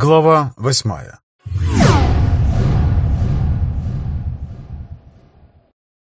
Глава восьмая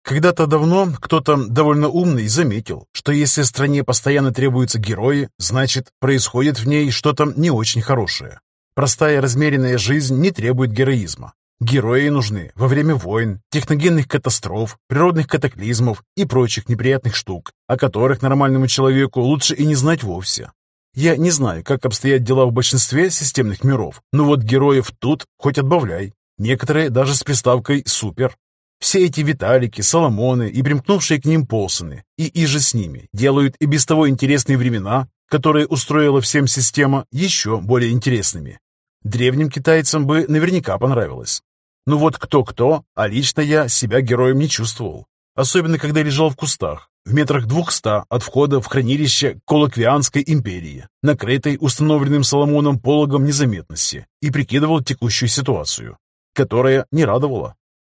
Когда-то давно кто-то довольно умный заметил, что если стране постоянно требуются герои, значит, происходит в ней что-то не очень хорошее. Простая размеренная жизнь не требует героизма. Герои нужны во время войн, техногенных катастроф, природных катаклизмов и прочих неприятных штук, о которых нормальному человеку лучше и не знать вовсе. Я не знаю, как обстоят дела в большинстве системных миров, но вот героев тут хоть отбавляй. Некоторые даже с приставкой «супер». Все эти Виталики, Соломоны и примкнувшие к ним Полсоны, и иже с ними, делают и без того интересные времена, которые устроила всем система, еще более интересными. Древним китайцам бы наверняка понравилось. Ну вот кто-кто, а лично я себя героем не чувствовал. Особенно, когда лежал в кустах, в метрах двухста от входа в хранилище Колоквианской империи, накрытой установленным Соломоном пологом незаметности, и прикидывал текущую ситуацию, которая не радовала.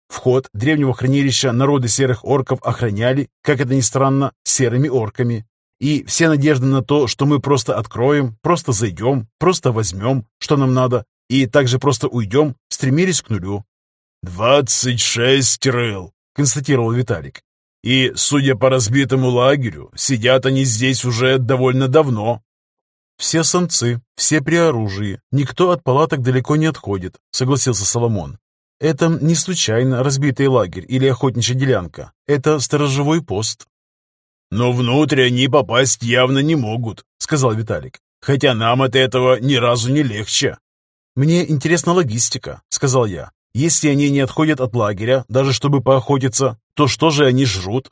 Вход древнего хранилища народы серых орков охраняли, как это ни странно, серыми орками. И все надежды на то, что мы просто откроем, просто зайдем, просто возьмем, что нам надо, и также просто уйдем, стремились к нулю. «Двадцать шесть рыл», — констатировал Виталик. «И, судя по разбитому лагерю, сидят они здесь уже довольно давно». «Все самцы, все при оружии, никто от палаток далеко не отходит», — согласился Соломон. Это не случайно разбитый лагерь или охотничья делянка. Это сторожевой пост. «Но внутрь они попасть явно не могут», — сказал Виталик. «Хотя нам от этого ни разу не легче». «Мне интересна логистика», — сказал я. «Если они не отходят от лагеря, даже чтобы поохотиться, то что же они жрут?»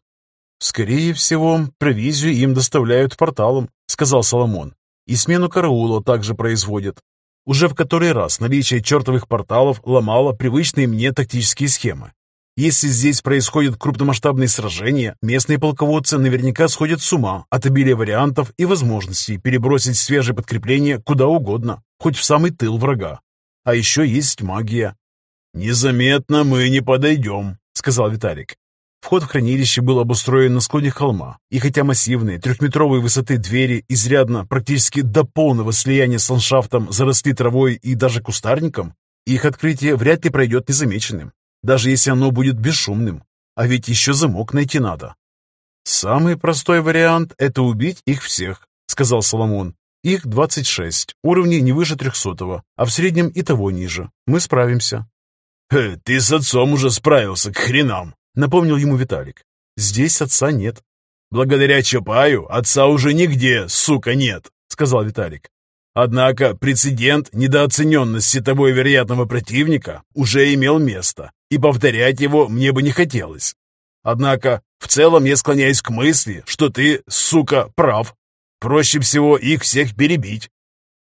«Скорее всего, провизию им доставляют порталом», — сказал Соломон. «И смену караула также производят. Уже в который раз наличие чертовых порталов ломало привычные мне тактические схемы. Если здесь происходят крупномасштабные сражения, местные полководцы наверняка сходят с ума от обилия вариантов и возможностей перебросить свежее подкрепление куда угодно, хоть в самый тыл врага. А еще есть магия. «Незаметно мы не подойдем», — сказал Виталик. Вход в хранилище был обустроен на склоне холма, и хотя массивные трехметровой высоты двери изрядно, практически до полного слияния с ландшафтом заросли травой и даже кустарником, их открытие вряд ли пройдет незамеченным, даже если оно будет бесшумным. А ведь еще замок найти надо. «Самый простой вариант — это убить их всех», — сказал Соломон. «Их 26, уровни не выше трехсотого, а в среднем и того ниже. Мы справимся». «Ты с отцом уже справился, к хренам!» Напомнил ему Виталик. Здесь отца нет. Благодаря Чапаю отца уже нигде, сука, нет, сказал Виталик. Однако прецедент недооцененности того вероятного противника уже имел место, и повторять его мне бы не хотелось. Однако в целом я склоняюсь к мысли, что ты, сука, прав. Проще всего их всех перебить.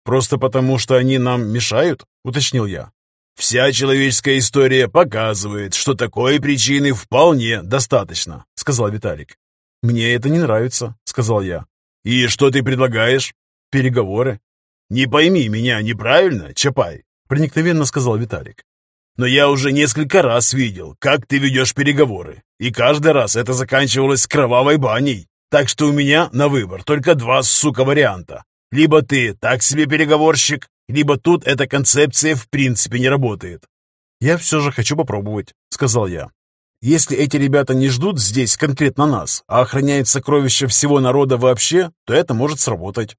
Просто потому, что они нам мешают, уточнил я. «Вся человеческая история показывает, что такой причины вполне достаточно», — сказал Виталик. «Мне это не нравится», — сказал я. «И что ты предлагаешь?» «Переговоры». «Не пойми меня неправильно, Чапай», — проникновенно сказал Виталик. «Но я уже несколько раз видел, как ты ведешь переговоры, и каждый раз это заканчивалось кровавой баней. Так что у меня на выбор только два, сука, варианта. Либо ты так себе переговорщик, либо тут эта концепция в принципе не работает. «Я все же хочу попробовать», — сказал я. «Если эти ребята не ждут здесь конкретно нас, а охраняют сокровища всего народа вообще, то это может сработать».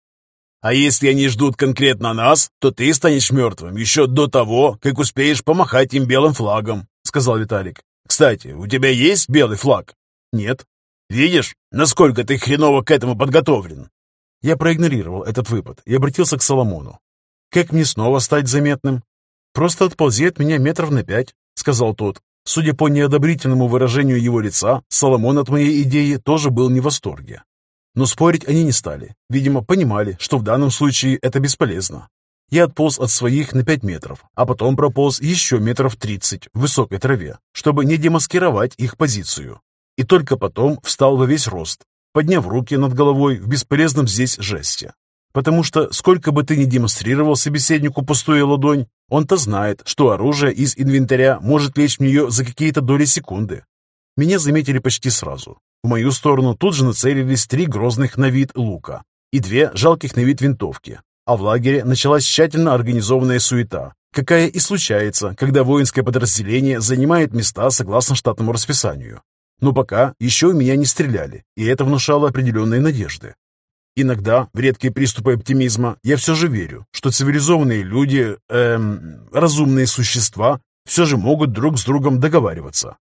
«А если они ждут конкретно нас, то ты станешь мертвым еще до того, как успеешь помахать им белым флагом», — сказал Виталик. «Кстати, у тебя есть белый флаг?» «Нет». «Видишь, насколько ты хреново к этому подготовлен?» Я проигнорировал этот выпад и обратился к Соломону. Как мне снова стать заметным? Просто отползи от меня метров на пять, сказал тот. Судя по неодобрительному выражению его лица, Соломон от моей идеи тоже был не в восторге. Но спорить они не стали. Видимо, понимали, что в данном случае это бесполезно. Я отполз от своих на пять метров, а потом прополз еще метров тридцать в высокой траве, чтобы не демаскировать их позицию. И только потом встал во весь рост, подняв руки над головой в бесполезном здесь жесте. Потому что сколько бы ты ни демонстрировал собеседнику пустую ладонь, он-то знает, что оружие из инвентаря может лечь в нее за какие-то доли секунды. Меня заметили почти сразу. В мою сторону тут же нацелились три грозных на вид лука и две жалких на вид винтовки. а в лагере началась тщательно организованная суета, какая и случается, когда воинское подразделение занимает места согласно штатному расписанию. Но пока еще меня не стреляли, и это внушало определенные надежды. Иногда, в редкие приступы оптимизма, я все же верю, что цивилизованные люди, эм, разумные существа, все же могут друг с другом договариваться.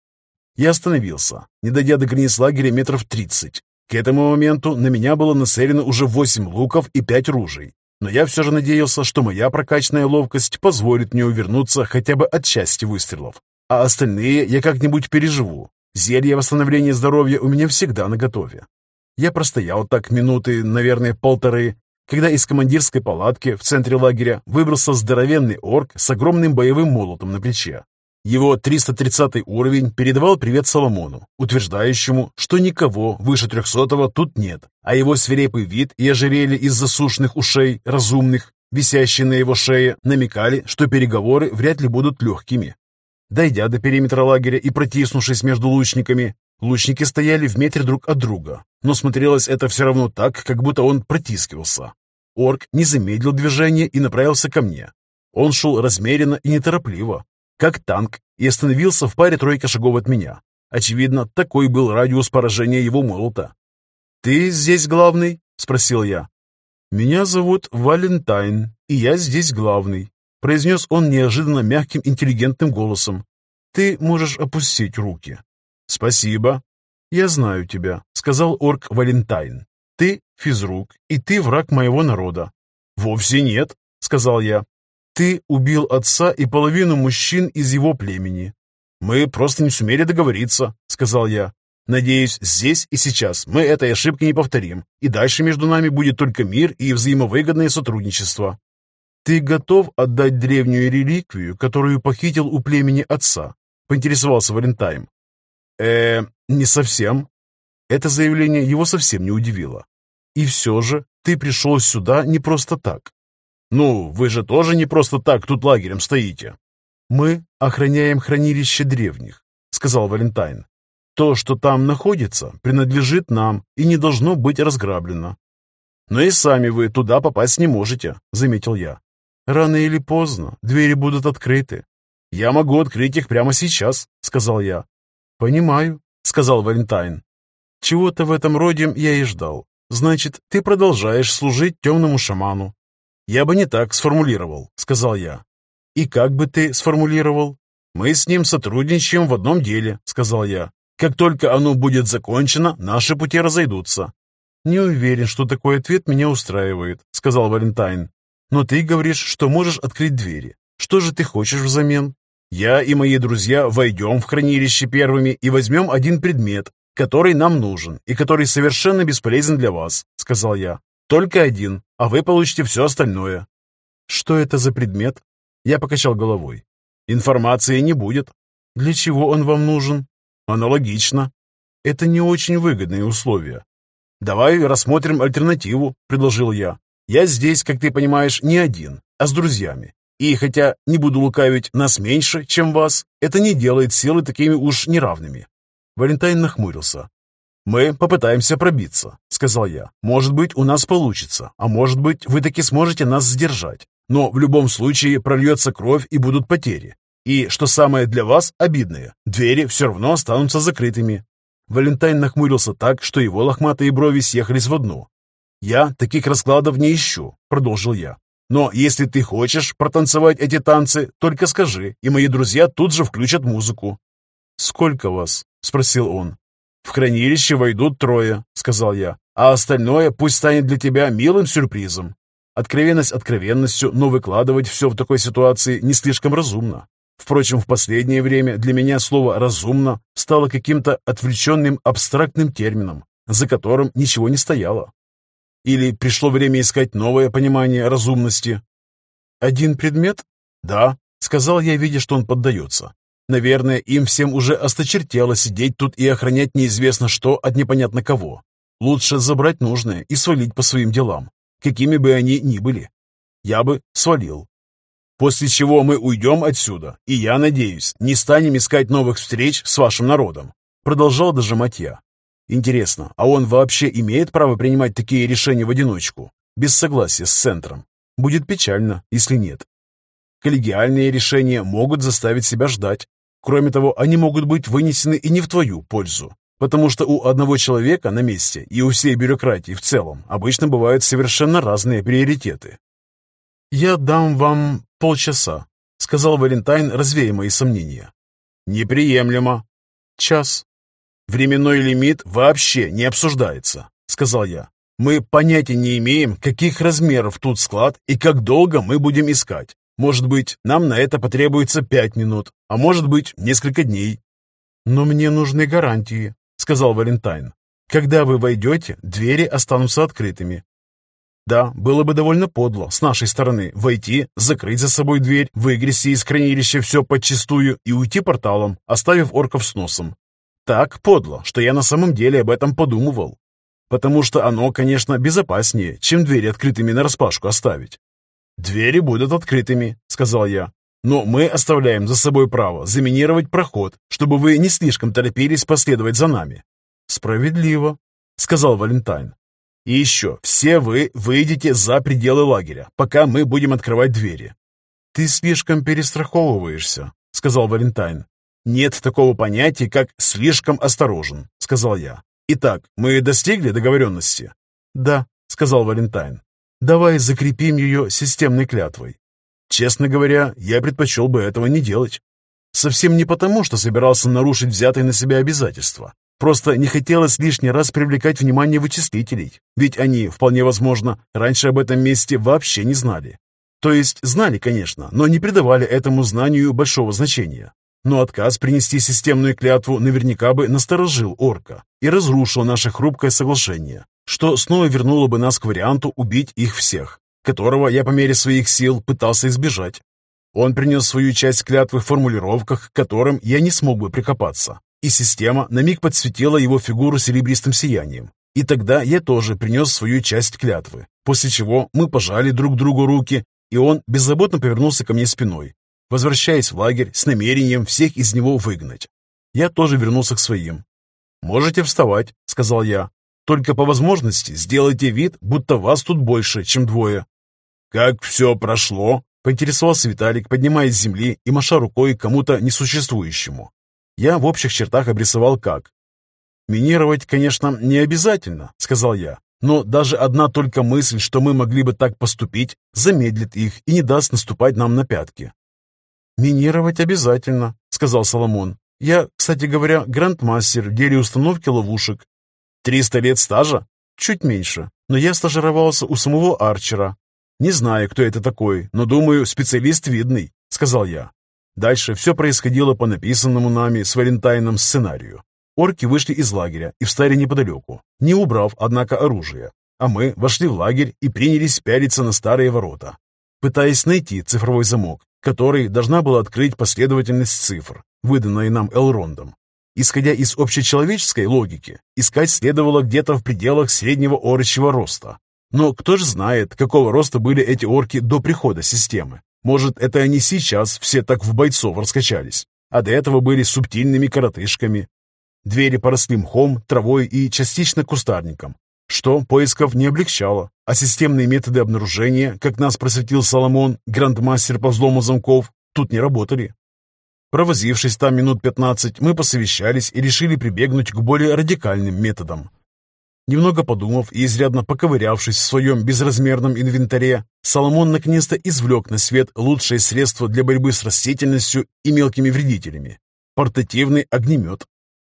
Я остановился, не дойдя до границ лагеря метров тридцать. К этому моменту на меня было нацелено уже восемь луков и пять ружей, но я все же надеялся, что моя прокачанная ловкость позволит мне увернуться хотя бы от части выстрелов, а остальные я как-нибудь переживу. Зелье восстановления здоровья у меня всегда наготове. Я простоял так минуты, наверное, полторы, когда из командирской палатки в центре лагеря выбрался здоровенный орк с огромным боевым молотом на плече. Его 330 уровень передавал привет Соломону, утверждающему, что никого выше 300-го тут нет, а его свирепый вид и ожерелье из засушенных ушей, разумных, висящие на его шее, намекали, что переговоры вряд ли будут легкими. Дойдя до периметра лагеря и протиснувшись между лучниками, лучники стояли в метре друг от друга, но смотрелось это все равно так, как будто он протискивался. Орк не замедлил движение и направился ко мне. Он шел размеренно и неторопливо, как танк, и остановился в паре тройка шагов от меня. Очевидно, такой был радиус поражения его молота. «Ты здесь главный?» — спросил я. «Меня зовут Валентайн, и я здесь главный», — произнес он неожиданно мягким интеллигентным голосом. «Ты можешь опустить руки». «Спасибо». «Я знаю тебя», — сказал орк Валентайн. «Ты физрук, и ты враг моего народа». «Вовсе нет», — сказал я. Ты убил отца и половину мужчин из его племени. Мы просто не сумели договориться, сказал я. Надеюсь, здесь и сейчас мы этой ошибки не повторим, и дальше между нами будет только мир и взаимовыгодное сотрудничество. Ты готов отдать древнюю реликвию, которую похитил у племени отца? Поинтересовался Валентайм. Э, не совсем. Это заявление его совсем не удивило. И все же ты пришел сюда не просто так. «Ну, вы же тоже не просто так тут лагерем стоите». «Мы охраняем хранилище древних», — сказал Валентайн. «То, что там находится, принадлежит нам и не должно быть разграблено». «Но и сами вы туда попасть не можете», — заметил я. «Рано или поздно двери будут открыты». «Я могу открыть их прямо сейчас», — сказал я. «Понимаю», — сказал Валентайн. «Чего-то в этом роде я и ждал. Значит, ты продолжаешь служить темному шаману, «Я бы не так сформулировал», — сказал я. «И как бы ты сформулировал?» «Мы с ним сотрудничаем в одном деле», — сказал я. «Как только оно будет закончено, наши пути разойдутся». «Не уверен, что такой ответ меня устраивает», — сказал Валентайн. «Но ты говоришь, что можешь открыть двери. Что же ты хочешь взамен?» «Я и мои друзья войдем в хранилище первыми и возьмем один предмет, который нам нужен и который совершенно бесполезен для вас», — сказал я. Только один, а вы получите все остальное. Что это за предмет? Я покачал головой. Информации не будет. Для чего он вам нужен? Аналогично. Это не очень выгодные условия. Давай рассмотрим альтернативу, предложил я. Я здесь, как ты понимаешь, не один, а с друзьями. И хотя, не буду лукавить, нас меньше, чем вас, это не делает силы такими уж неравными. Валентайн нахмурился. «Мы попытаемся пробиться», — сказал я. «Может быть, у нас получится, а может быть, вы таки сможете нас сдержать. Но в любом случае прольется кровь и будут потери. И, что самое для вас обидное, двери все равно останутся закрытыми». Валентайн нахмурился так, что его лохматые брови съехались в одну. «Я таких раскладов не ищу», — продолжил я. «Но если ты хочешь протанцевать эти танцы, только скажи, и мои друзья тут же включат музыку». «Сколько вас?» — спросил он. «В хранилище войдут трое», — сказал я, «а остальное пусть станет для тебя милым сюрпризом». Откровенность откровенностью, но выкладывать все в такой ситуации не слишком разумно. Впрочем, в последнее время для меня слово «разумно» стало каким-то отвлеченным абстрактным термином, за которым ничего не стояло. Или пришло время искать новое понимание разумности? «Один предмет?» «Да», — сказал я, видя, что он поддается. Наверное, им всем уже осточертело сидеть тут и охранять неизвестно что от непонятно кого. Лучше забрать нужное и свалить по своим делам, какими бы они ни были. Я бы свалил. После чего мы уйдем отсюда, и я надеюсь, не станем искать новых встреч с вашим народом. Продолжал дожимать я. Интересно, а он вообще имеет право принимать такие решения в одиночку, без согласия с центром? Будет печально, если нет. Коллегиальные решения могут заставить себя ждать. Кроме того, они могут быть вынесены и не в твою пользу. Потому что у одного человека на месте и у всей бюрократии в целом обычно бывают совершенно разные приоритеты. «Я дам вам полчаса», — сказал Валентайн, развея мои сомнения. «Неприемлемо». «Час». «Временной лимит вообще не обсуждается», — сказал я. «Мы понятия не имеем, каких размеров тут склад и как долго мы будем искать. Может быть, нам на это потребуется пять минут, а может быть, несколько дней». «Но мне нужны гарантии», — сказал Валентайн. «Когда вы войдете, двери останутся открытыми. Да, было бы довольно подло с нашей стороны войти, закрыть за собой дверь, выгрести из хранилища все подчистую и уйти порталом, оставив орков с носом. Так подло, что я на самом деле об этом подумывал. Потому что оно, конечно, безопаснее, чем двери открытыми нараспашку оставить. «Двери будут открытыми», — сказал я. «Но мы оставляем за собой право заминировать проход, чтобы вы не слишком торопились последовать за нами». «Справедливо», — сказал Валентайн. И еще, все вы выйдете за пределы лагеря, пока мы будем открывать двери». «Ты слишком перестраховываешься», — сказал Валентайн. «Нет такого понятия, как «слишком осторожен», — сказал я. «Итак, мы достигли договоренности?» «Да», — сказал Валентайн. «Давай закрепим ее системной клятвой». Честно говоря, я предпочел бы этого не делать. Совсем не потому, что собирался нарушить взятые на себя обязательства, Просто не хотелось лишний раз привлекать внимание вычислителей, ведь они, вполне возможно, раньше об этом месте вообще не знали. То есть знали, конечно, но не придавали этому знанию большого значения. Но отказ принести системную клятву наверняка бы насторожил орка и разрушил наше хрупкое соглашение, что снова вернуло бы нас к варианту убить их всех, которого я по мере своих сил пытался избежать. Он принес свою часть клятвы в формулировках, к которым я не смог бы прикопаться, и система на миг подсветила его фигуру серебристым сиянием. И тогда я тоже принес свою часть клятвы, после чего мы пожали друг другу руки, и он беззаботно повернулся ко мне спиной, возвращаясь в лагерь с намерением всех из него выгнать. Я тоже вернулся к своим. «Можете вставать», — сказал я. «Только по возможности сделайте вид, будто вас тут больше, чем двое». «Как все прошло?» — поинтересовался Виталик, поднимаясь с земли и маша рукой кому-то несуществующему. Я в общих чертах обрисовал как. «Минировать, конечно, не обязательно», — сказал я, «но даже одна только мысль, что мы могли бы так поступить, замедлит их и не даст наступать нам на пятки». «Минировать обязательно», — сказал Соломон. «Я, кстати говоря, грандмастер в деле установки ловушек». «Триста лет стажа?» «Чуть меньше, но я стажировался у самого Арчера. Не знаю, кто это такой, но, думаю, специалист видный», — сказал я. Дальше все происходило по написанному нами с Валентайном сценарию. Орки вышли из лагеря и встали неподалеку, не убрав, однако, оружие. А мы вошли в лагерь и принялись пялиться на старые ворота, пытаясь найти цифровой замок, который должна была открыть последовательность цифр, выданная нам Элрондом. Исходя из общечеловеческой логики, искать следовало где-то в пределах среднего орочьего роста. Но кто же знает, какого роста были эти орки до прихода системы? Может, это они сейчас все так в бойцов раскачались, а до этого были субтильными коротышками. Двери поросли мхом, травой и частично кустарником, что поисков не облегчало, а системные методы обнаружения, как нас просветил Соломон, грандмастер по взлому замков, тут не работали. Провозившись там минут пятнадцать, мы посовещались и решили прибегнуть к более радикальным методам. Немного подумав и изрядно поковырявшись в своем безразмерном инвентаре, Соломон наконец-то извлек на свет лучшее средство для борьбы с растительностью и мелкими вредителями – портативный огнемет.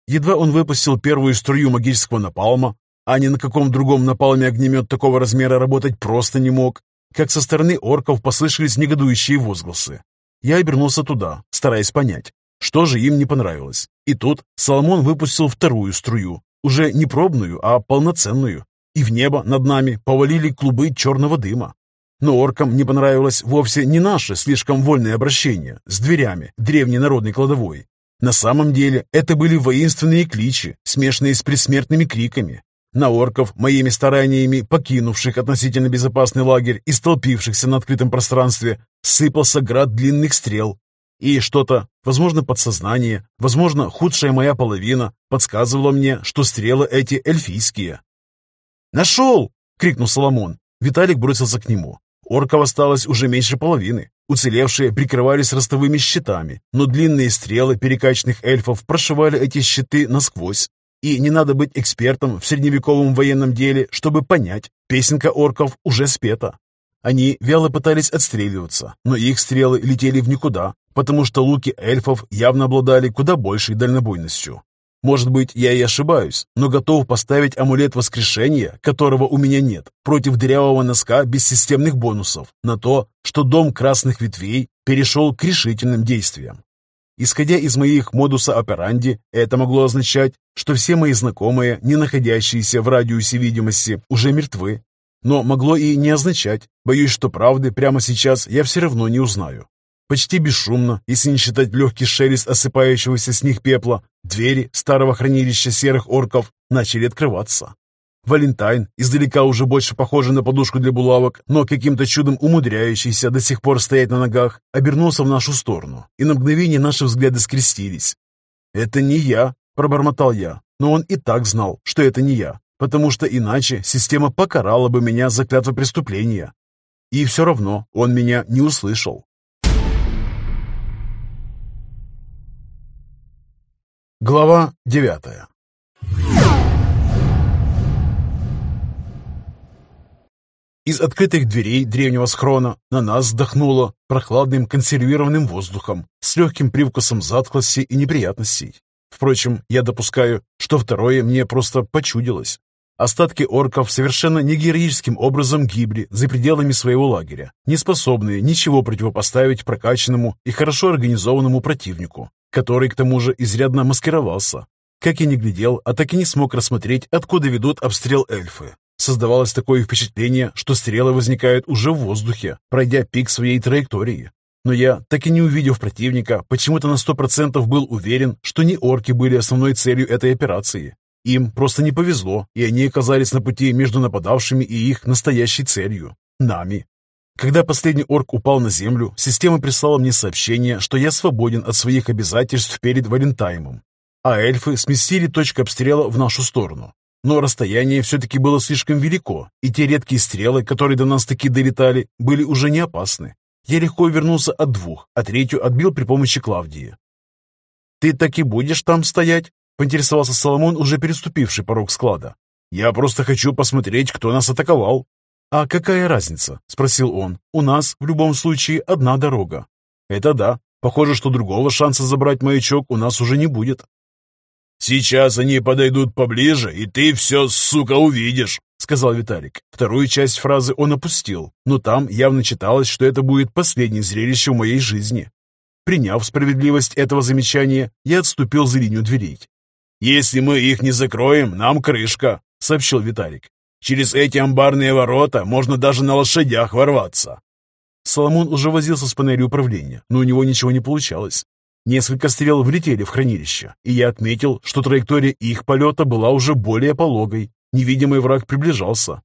Едва он выпустил первую струю магического напалма, а ни на каком другом напалме огнемет такого размера работать просто не мог, как со стороны орков послышались негодующие возгласы. Я обернулся туда, стараясь понять, что же им не понравилось. И тут Соломон выпустил вторую струю, уже не пробную, а полноценную, и в небо над нами повалили клубы черного дыма. Но оркам не понравилось вовсе не наше слишком вольное обращение с дверями древней народной кладовой. На самом деле это были воинственные кличи, смешанные с предсмертными криками. На орков, моими стараниями покинувших относительно безопасный лагерь и столпившихся на открытом пространстве, сыпался град длинных стрел, и что-то, возможно, подсознание, возможно, худшая моя половина, подсказывало мне, что стрелы эти эльфийские. «Нашел!» — крикнул Соломон. Виталик бросился к нему. Орков осталось уже меньше половины. Уцелевшие прикрывались ростовыми щитами, но длинные стрелы перекачанных эльфов прошивали эти щиты насквозь. И не надо быть экспертом в средневековом военном деле, чтобы понять, песенка орков уже спета. Они вяло пытались отстреливаться, но их стрелы летели в никуда, потому что луки эльфов явно обладали куда большей дальнобойностью. Может быть, я и ошибаюсь, но готов поставить амулет воскрешения, которого у меня нет, против дырявого носка бессистемных бонусов, на то, что дом красных ветвей перешел к решительным действиям. Исходя из моих модуса операнди, это могло означать, что все мои знакомые, не находящиеся в радиусе видимости, уже мертвы. Но могло и не означать. Боюсь, что правды прямо сейчас я все равно не узнаю. Почти бесшумно, если не считать легкий шелест осыпающегося с них пепла, двери старого хранилища серых орков начали открываться. Валентайн, издалека уже больше похожий на подушку для булавок, но каким-то чудом умудряющийся до сих пор стоять на ногах, обернулся в нашу сторону, и на мгновение наши взгляды скрестились. «Это не я», — пробормотал я, но он и так знал, что это не я, потому что иначе система покарала бы меня за клятво преступления. И все равно он меня не услышал. Глава девятая Из открытых дверей древнего схрона на нас вдохнуло прохладным консервированным воздухом с легким привкусом затхлости и неприятностей. Впрочем, я допускаю, что второе мне просто почудилось. Остатки орков совершенно не героическим образом гибли за пределами своего лагеря, не способные ничего противопоставить прокачанному и хорошо организованному противнику, который к тому же изрядно маскировался. Как и не глядел, а так и не смог рассмотреть, откуда ведут обстрел эльфы. Создавалось такое впечатление, что стрелы возникают уже в воздухе, пройдя пик своей траектории. Но я, так и не увидев противника, почему-то на сто процентов был уверен, что не орки были основной целью этой операции. Им просто не повезло, и они оказались на пути между нападавшими и их настоящей целью – нами. Когда последний орк упал на землю, система прислала мне сообщение, что я свободен от своих обязательств перед Валентаймом, а эльфы сместили точку обстрела в нашу сторону. Но расстояние все-таки было слишком велико, и те редкие стрелы, которые до нас таки долетали, были уже не опасны. Я легко вернулся от двух, а третью отбил при помощи Клавдии. «Ты так и будешь там стоять?» — поинтересовался Соломон, уже переступивший порог склада. «Я просто хочу посмотреть, кто нас атаковал». «А какая разница?» — спросил он. «У нас в любом случае одна дорога». «Это да. Похоже, что другого шанса забрать маячок у нас уже не будет». «Сейчас они подойдут поближе, и ты все, сука, увидишь», — сказал Виталик. Вторую часть фразы он опустил, но там явно читалось, что это будет последнее зрелище в моей жизни. Приняв справедливость этого замечания, я отступил за линию дверей. «Если мы их не закроем, нам крышка», — сообщил Виталик. «Через эти амбарные ворота можно даже на лошадях ворваться». Соломон уже возился с панелью управления, но у него ничего не получалось. Несколько стрел влетели в хранилище, и я отметил, что траектория их полета была уже более пологой. Невидимый враг приближался.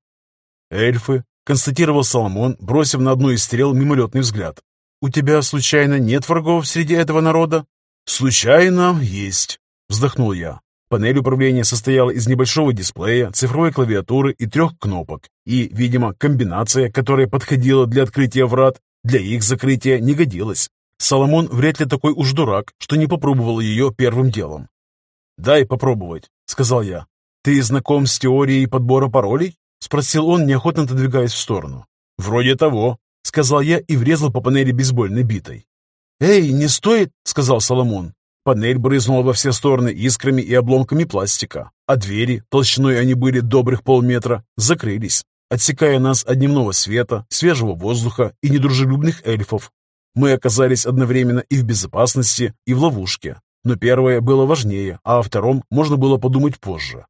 «Эльфы», — констатировал Соломон, бросив на одну из стрел мимолетный взгляд. «У тебя, случайно, нет врагов среди этого народа?» «Случайно есть», — вздохнул я. Панель управления состояла из небольшого дисплея, цифровой клавиатуры и трех кнопок, и, видимо, комбинация, которая подходила для открытия врат, для их закрытия не годилась. Соломон вряд ли такой уж дурак, что не попробовал ее первым делом. «Дай попробовать», — сказал я. «Ты знаком с теорией подбора паролей?» — спросил он, неохотно отодвигаясь в сторону. «Вроде того», — сказал я и врезал по панели бейсбольной битой. «Эй, не стоит!» — сказал Соломон. Панель брызнула во все стороны искрами и обломками пластика, а двери, толщиной они были добрых полметра, закрылись, отсекая нас от дневного света, свежего воздуха и недружелюбных эльфов, мы оказались одновременно и в безопасности, и в ловушке. Но первое было важнее, а о втором можно было подумать позже.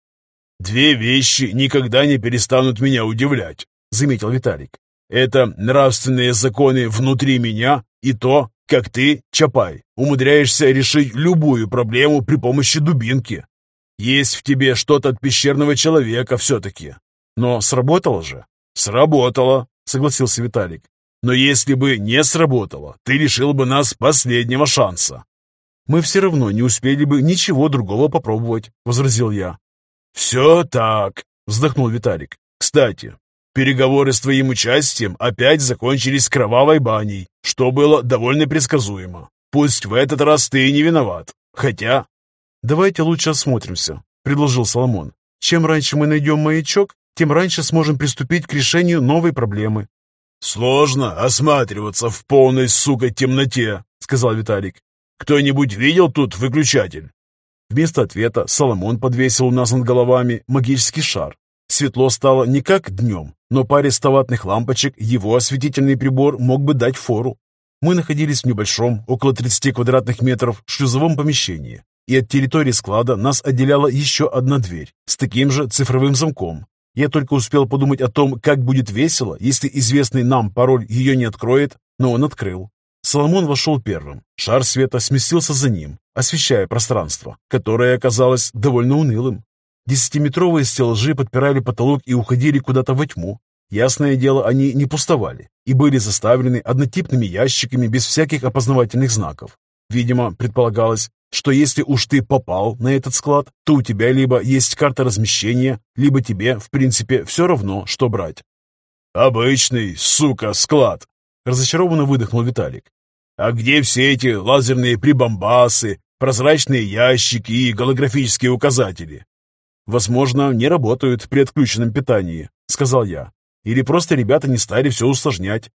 «Две вещи никогда не перестанут меня удивлять», — заметил Виталик. «Это нравственные законы внутри меня и то, как ты, Чапай, умудряешься решить любую проблему при помощи дубинки. Есть в тебе что-то от пещерного человека все-таки. Но сработало же?» «Сработало», — согласился Виталик. Но если бы не сработало, ты лишил бы нас последнего шанса. Мы все равно не успели бы ничего другого попробовать, возразил я. Все так, вздохнул Виталик. Кстати, Переговоры с твоим участием опять закончились кровавой баней, что было довольно предсказуемо. Пусть в этот раз ты не виноват. Хотя...» «Давайте лучше осмотримся», — предложил Соломон. «Чем раньше мы найдем маячок, тем раньше сможем приступить к решению новой проблемы». «Сложно осматриваться в полной, сука, темноте», — сказал Виталик. «Кто-нибудь видел тут выключатель?» Вместо ответа Соломон подвесил у нас над головами магический шар. Светло стало не как днем, но паре ставатных лампочек его осветительный прибор мог бы дать фору. Мы находились в небольшом, около 30 квадратных метров, шлюзовом помещении, и от территории склада нас отделяла еще одна дверь с таким же цифровым замком. Я только успел подумать о том, как будет весело, если известный нам пароль ее не откроет, но он открыл. Соломон вошел первым. Шар света сместился за ним, освещая пространство, которое оказалось довольно унылым. Десятиметровые стеллажи подпирали потолок и уходили куда-то во тьму. Ясное дело, они не пустовали и были заставлены однотипными ящиками без всяких опознавательных знаков. Видимо, предполагалось, что если уж ты попал на этот склад, то у тебя либо есть карта размещения, либо тебе, в принципе, все равно, что брать. «Обычный, сука, склад!» — разочарованно выдохнул Виталик. А где все эти лазерные прибамбасы, прозрачные ящики и голографические указатели? Возможно, не работают при отключенном питании, сказал я. Или просто ребята не стали все усложнять.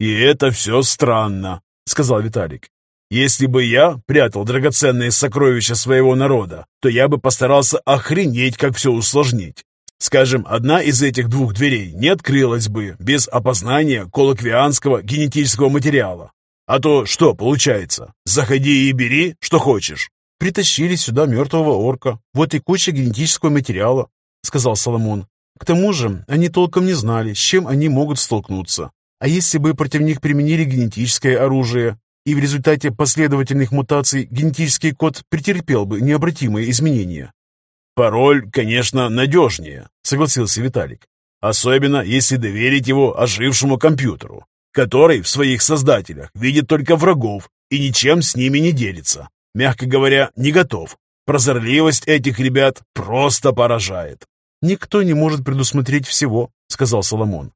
И это все странно, сказал Виталик. Если бы я прятал драгоценные сокровища своего народа, то я бы постарался охренеть, как все усложнить. Скажем, одна из этих двух дверей не открылась бы без опознания колоквианского генетического материала. А то что получается? Заходи и бери, что хочешь. Притащили сюда мертвого орка. Вот и куча генетического материала, сказал Соломон. К тому же они толком не знали, с чем они могут столкнуться. А если бы против них применили генетическое оружие, и в результате последовательных мутаций генетический код претерпел бы необратимые изменения? «Пароль, конечно, надежнее», — согласился Виталик. «Особенно, если доверить его ожившему компьютеру который в своих создателях видит только врагов и ничем с ними не делится. Мягко говоря, не готов. Прозорливость этих ребят просто поражает. «Никто не может предусмотреть всего», — сказал Соломон.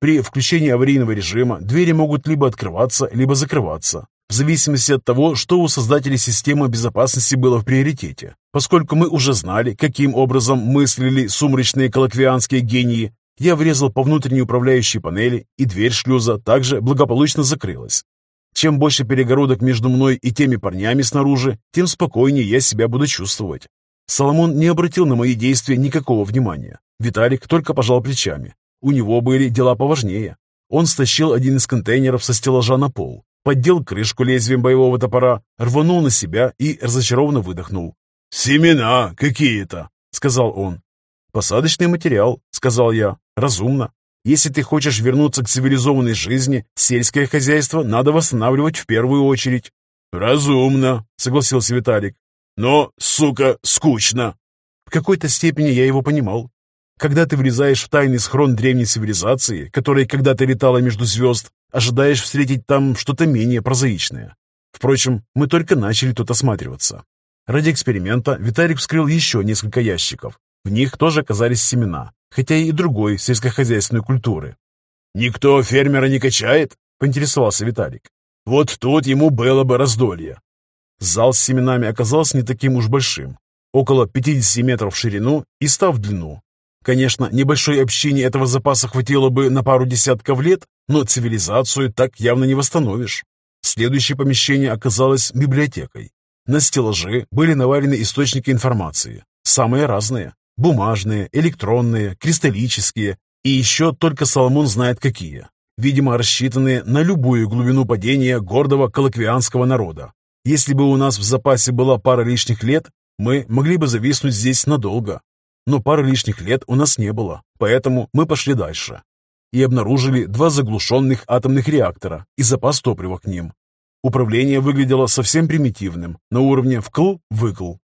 «При включении аварийного режима двери могут либо открываться, либо закрываться, в зависимости от того, что у создателей системы безопасности было в приоритете. Поскольку мы уже знали, каким образом мыслили сумрачные колоквианские гении, я врезал по внутренней управляющей панели, и дверь шлюза также благополучно закрылась. Чем больше перегородок между мной и теми парнями снаружи, тем спокойнее я себя буду чувствовать. Соломон не обратил на мои действия никакого внимания. Виталик только пожал плечами. У него были дела поважнее. Он стащил один из контейнеров со стеллажа на пол, поддел крышку лезвием боевого топора, рванул на себя и разочарованно выдохнул. «Семена какие-то», — сказал он. «Посадочный материал», — сказал я. «Разумно. Если ты хочешь вернуться к цивилизованной жизни, сельское хозяйство надо восстанавливать в первую очередь». «Разумно», — согласился Виталик. «Но, сука, скучно». В какой-то степени я его понимал. Когда ты влезаешь в тайный схрон древней цивилизации, которая когда-то летала между звезд, ожидаешь встретить там что-то менее прозаичное. Впрочем, мы только начали тут осматриваться. Ради эксперимента Виталик вскрыл еще несколько ящиков, в них тоже оказались семена, хотя и другой сельскохозяйственной культуры. «Никто фермера не качает?» — поинтересовался Виталик. «Вот тут ему было бы раздолье». Зал с семенами оказался не таким уж большим, около 50 метров в ширину и 100 в длину. Конечно, небольшой общине этого запаса хватило бы на пару десятков лет, но цивилизацию так явно не восстановишь. Следующее помещение оказалось библиотекой. На стеллаже были навалены источники информации, самые разные. Бумажные, электронные, кристаллические и еще только Соломон знает какие. Видимо, рассчитанные на любую глубину падения гордого колоквианского народа. Если бы у нас в запасе была пара лишних лет, мы могли бы зависнуть здесь надолго. Но пары лишних лет у нас не было, поэтому мы пошли дальше. И обнаружили два заглушенных атомных реактора и запас топлива к ним. Управление выглядело совсем примитивным, на уровне вкл-выкл.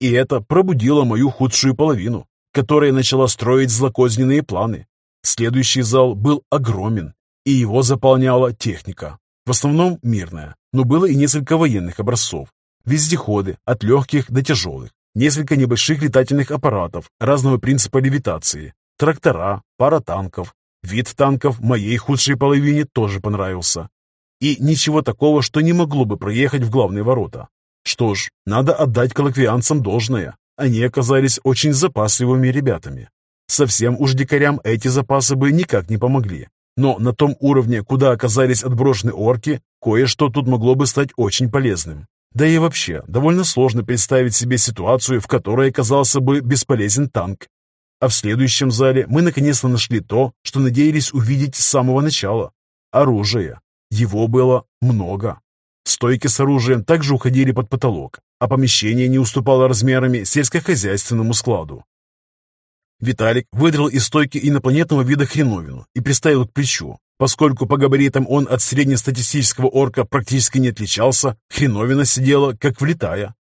И это пробудило мою худшую половину, которая начала строить злокозненные планы. Следующий зал был огромен, и его заполняла техника. В основном мирная, но было и несколько военных образцов. Вездеходы, от легких до тяжелых, несколько небольших летательных аппаратов разного принципа левитации, трактора, пара танков. Вид танков моей худшей половине тоже понравился. И ничего такого, что не могло бы проехать в главные ворота. Что ж, надо отдать колоквианцам должное. Они оказались очень запасливыми ребятами. Совсем уж дикарям эти запасы бы никак не помогли. Но на том уровне, куда оказались отброшены орки, кое-что тут могло бы стать очень полезным. Да и вообще, довольно сложно представить себе ситуацию, в которой оказался бы бесполезен танк. А в следующем зале мы наконец-то нашли то, что надеялись увидеть с самого начала. Оружие. Его было много. Стойки с оружием также уходили под потолок, а помещение не уступало размерами сельскохозяйственному складу. Виталик выдрал из стойки инопланетного вида хреновину и приставил к плечу. Поскольку по габаритам он от среднестатистического орка практически не отличался, хреновина сидела как влетая.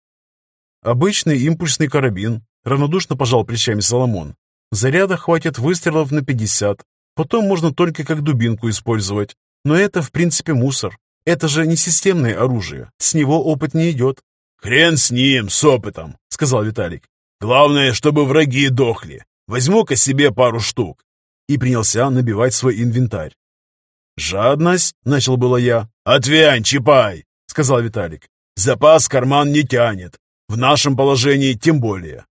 Обычный импульсный карабин, равнодушно пожал плечами Соломон. Заряда хватит выстрелов на 50, потом можно только как дубинку использовать. Но это, в принципе, мусор. Это же не системное оружие, с него опыт не идет. «Хрен с ним, с опытом», — сказал Виталик. «Главное, чтобы враги дохли. Возьму-ка себе пару штук». И принялся набивать свой инвентарь. «Жадность?» — начал было я. «Отвянь, чипай!» — сказал Виталик. «Запас карман не тянет. В нашем положении тем более».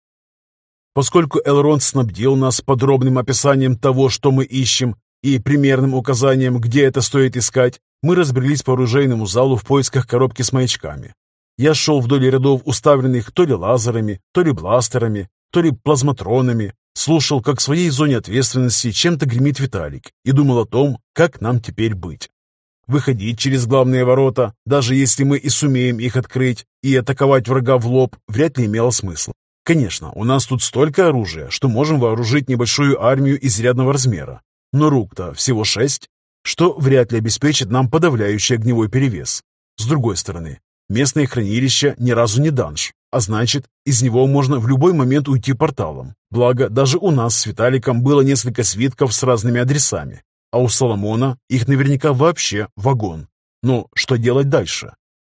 Поскольку Элронд снабдил нас подробным описанием того, что мы ищем, и примерным указанием, где это стоит искать, мы разбрелись по оружейному залу в поисках коробки с маячками. Я шел вдоль рядов, уставленных то ли лазерами, то ли бластерами, то ли плазматронами, слушал, как в своей зоне ответственности чем-то гремит Виталик, и думал о том, как нам теперь быть. Выходить через главные ворота, даже если мы и сумеем их открыть, и атаковать врага в лоб, вряд ли имело смысла. Конечно, у нас тут столько оружия, что можем вооружить небольшую армию изрядного размера. Но рук-то всего шесть, что вряд ли обеспечит нам подавляющий огневой перевес. С другой стороны, местное хранилище ни разу не данж, а значит, из него можно в любой момент уйти порталом. Благо, даже у нас с Виталиком было несколько свитков с разными адресами, а у Соломона их наверняка вообще вагон. Но что делать дальше?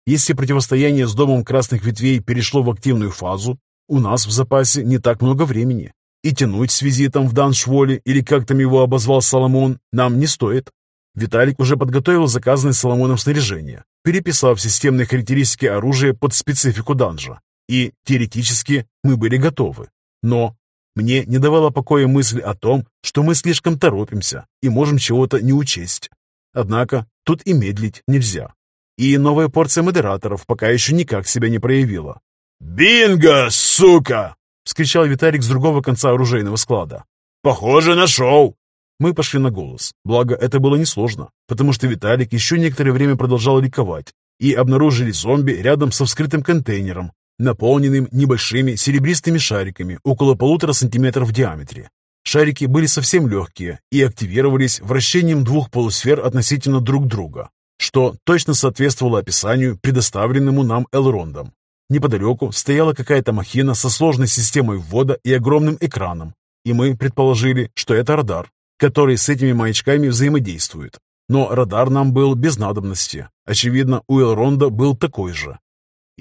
Если противостояние с Домом Красных Ветвей перешло в активную фазу, у нас в запасе не так много времени. И тянуть с визитом в Даншволе, или как там его обозвал Соломон, нам не стоит. Виталик уже подготовил заказанное Соломоном снаряжение, переписав системные характеристики оружия под специфику данжа. И, теоретически, мы были готовы. Но мне не давала покоя мысль о том, что мы слишком торопимся и можем чего-то не учесть. Однако тут и медлить нельзя. И новая порция модераторов пока еще никак себя не проявила. «Бинго, сука!» — вскричал Виталик с другого конца оружейного склада. «Похоже, нашел!» Мы пошли на голос. Благо, это было несложно, потому что Виталик еще некоторое время продолжал ликовать и обнаружили зомби рядом со вскрытым контейнером, наполненным небольшими серебристыми шариками около полутора сантиметров в диаметре. Шарики были совсем легкие и активировались вращением двух полусфер относительно друг друга, что точно соответствовало описанию, предоставленному нам Элрондом. Неподалеку стояла какая-то махина со сложной системой ввода и огромным экраном, и мы предположили, что это радар, который с этими маячками взаимодействует. Но радар нам был без надобности. Очевидно, у Элронда был такой же.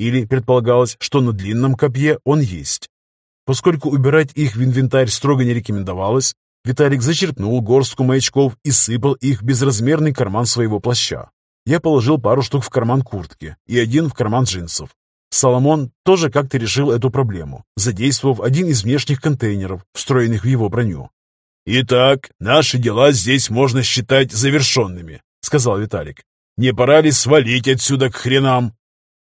Или предполагалось, что на длинном копье он есть. Поскольку убирать их в инвентарь строго не рекомендовалось, Виталик зачерпнул горстку маячков и сыпал их в безразмерный карман своего плаща. Я положил пару штук в карман куртки и один в карман джинсов. Соломон тоже как-то решил эту проблему, задействовав один из внешних контейнеров, встроенных в его броню. «Итак, наши дела здесь можно считать завершенными», — сказал Виталик. «Не пора ли свалить отсюда к хренам?»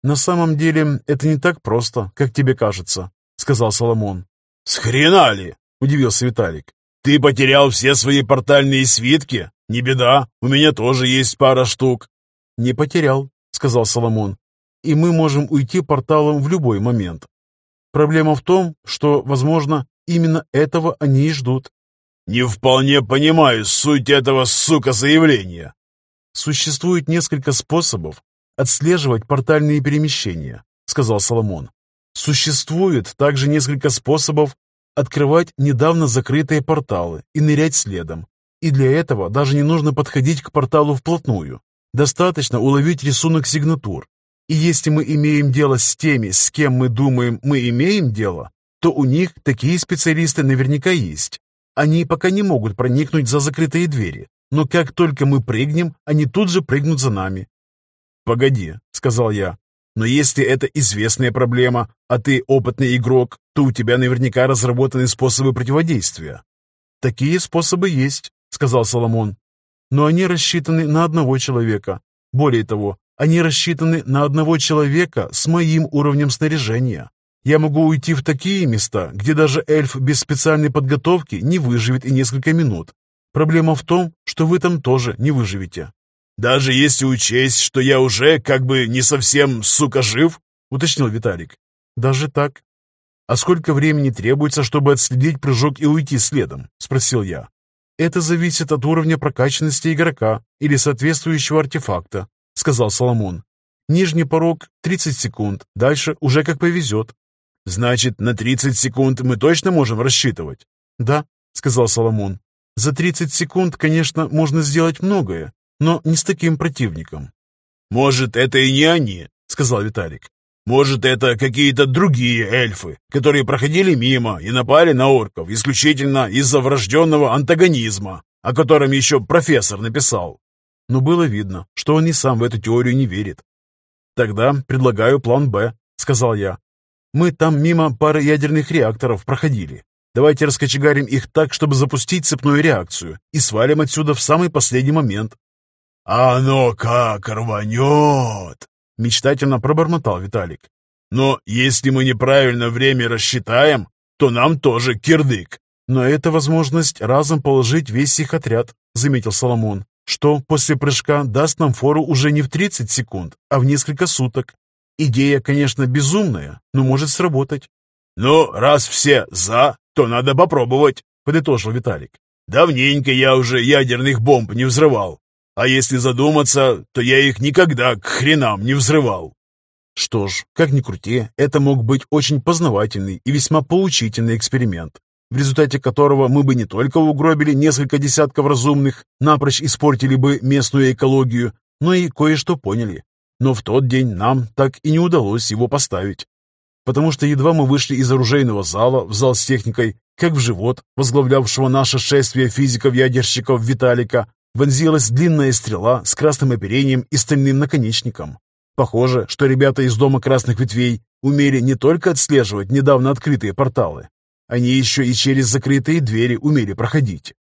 «На самом деле это не так просто, как тебе кажется», — сказал Соломон. «С ли?» — удивился Виталик. «Ты потерял все свои портальные свитки? Не беда, у меня тоже есть пара штук». «Не потерял», — сказал Соломон. «И мы можем уйти порталом в любой момент. Проблема в том, что, возможно, именно этого они и ждут». «Не вполне понимаю суть этого, сука, заявления». «Существует несколько способов, отслеживать портальные перемещения», — сказал Соломон. «Существует также несколько способов открывать недавно закрытые порталы и нырять следом. И для этого даже не нужно подходить к порталу вплотную. Достаточно уловить рисунок сигнатур. И если мы имеем дело с теми, с кем мы думаем, мы имеем дело, то у них такие специалисты наверняка есть. Они пока не могут проникнуть за закрытые двери, но как только мы прыгнем, они тут же прыгнут за нами. «Погоди», — сказал я, — «но если это известная проблема, а ты опытный игрок, то у тебя наверняка разработаны способы противодействия». «Такие способы есть», — сказал Соломон, «но они рассчитаны на одного человека. Более того, они рассчитаны на одного человека с моим уровнем снаряжения. Я могу уйти в такие места, где даже эльф без специальной подготовки не выживет и несколько минут. Проблема в том, что вы там тоже не выживете. «Даже если учесть, что я уже как бы не совсем, сука, жив?» — уточнил Виталик. «Даже так?» «А сколько времени требуется, чтобы отследить прыжок и уйти следом?» — спросил я. «Это зависит от уровня прокачанности игрока или соответствующего артефакта», — сказал Соломон. «Нижний порог — 30 секунд, дальше уже как повезет». «Значит, на 30 секунд мы точно можем рассчитывать?» «Да», — сказал Соломон. «За 30 секунд, конечно, можно сделать многое, но не с таким противником». «Может, это и не они», — сказал Виталик. «Может, это какие-то другие эльфы, которые проходили мимо и напали на орков исключительно из-за врожденного антагонизма, о котором еще профессор написал». Но было видно, что он и сам в эту теорию не верит. «Тогда предлагаю план «Б», — сказал я. Мы там мимо пары ядерных реакторов проходили. Давайте раскочегарим их так, чтобы запустить цепную реакцию, и свалим отсюда в самый последний момент». «А оно как рванет!» — мечтательно пробормотал Виталик. «Но если мы неправильно время рассчитаем, то нам тоже кирдык». «Но это возможность разом положить весь их отряд», — заметил Соломон, «что после прыжка даст нам фору уже не в 30 секунд, а в несколько суток. Идея, конечно, безумная, но может сработать. «Ну, раз все «за», то надо попробовать», — подытожил Виталик. «Давненько я уже ядерных бомб не взрывал. А если задуматься, то я их никогда к хренам не взрывал». Что ж, как ни крути, это мог быть очень познавательный и весьма поучительный эксперимент, в результате которого мы бы не только угробили несколько десятков разумных, напрочь испортили бы местную экологию, но и кое-что поняли. Но в тот день нам так и не удалось его поставить. Потому что едва мы вышли из оружейного зала в зал с техникой, как в живот, возглавлявшего наше шествие физиков-ядерщиков Виталика, вонзилась длинная стрела с красным оперением и стальным наконечником. Похоже, что ребята из Дома Красных Ветвей умели не только отслеживать недавно открытые порталы, они еще и через закрытые двери умели проходить.